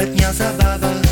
letnia zabawa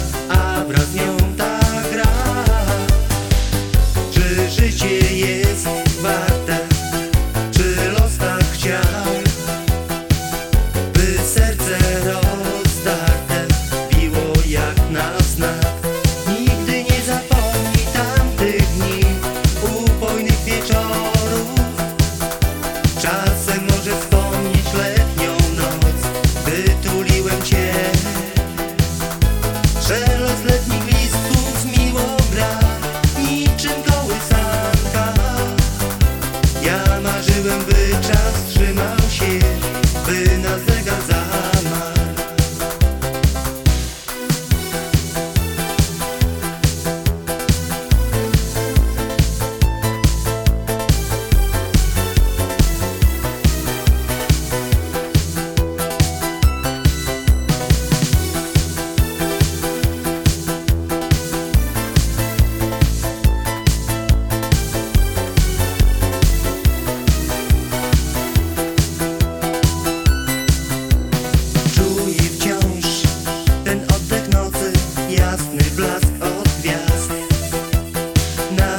down.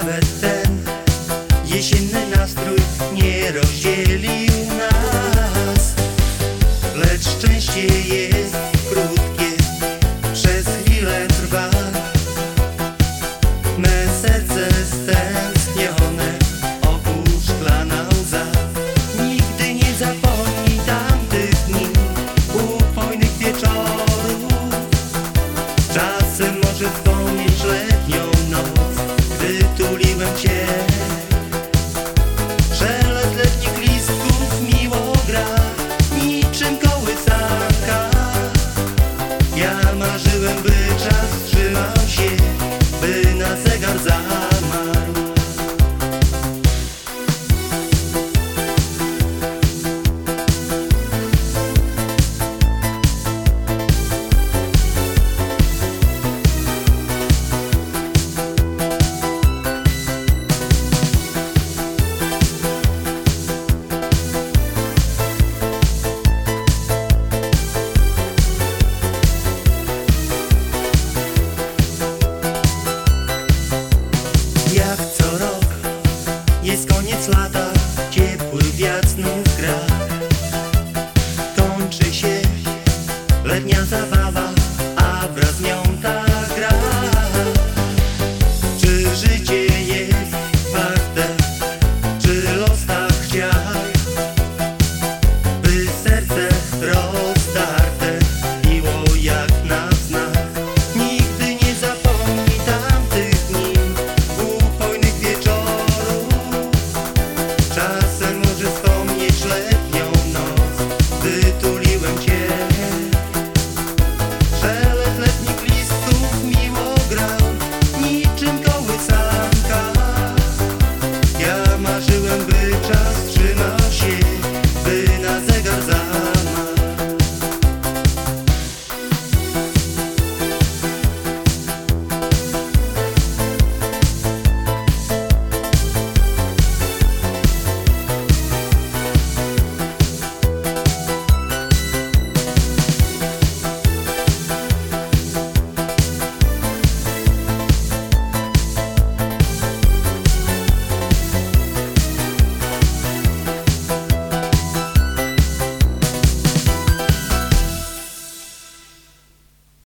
nawet ten jesienny nastrój nie rozdzielił nas. Lecz szczęście jest krótkie, przez chwilę trwa. Me serce stęsknione opuszklana łza Nigdy nie zapomni tamtych dni, upojnych wieczorów. Czasem może wspomnieć lepiej Yeah.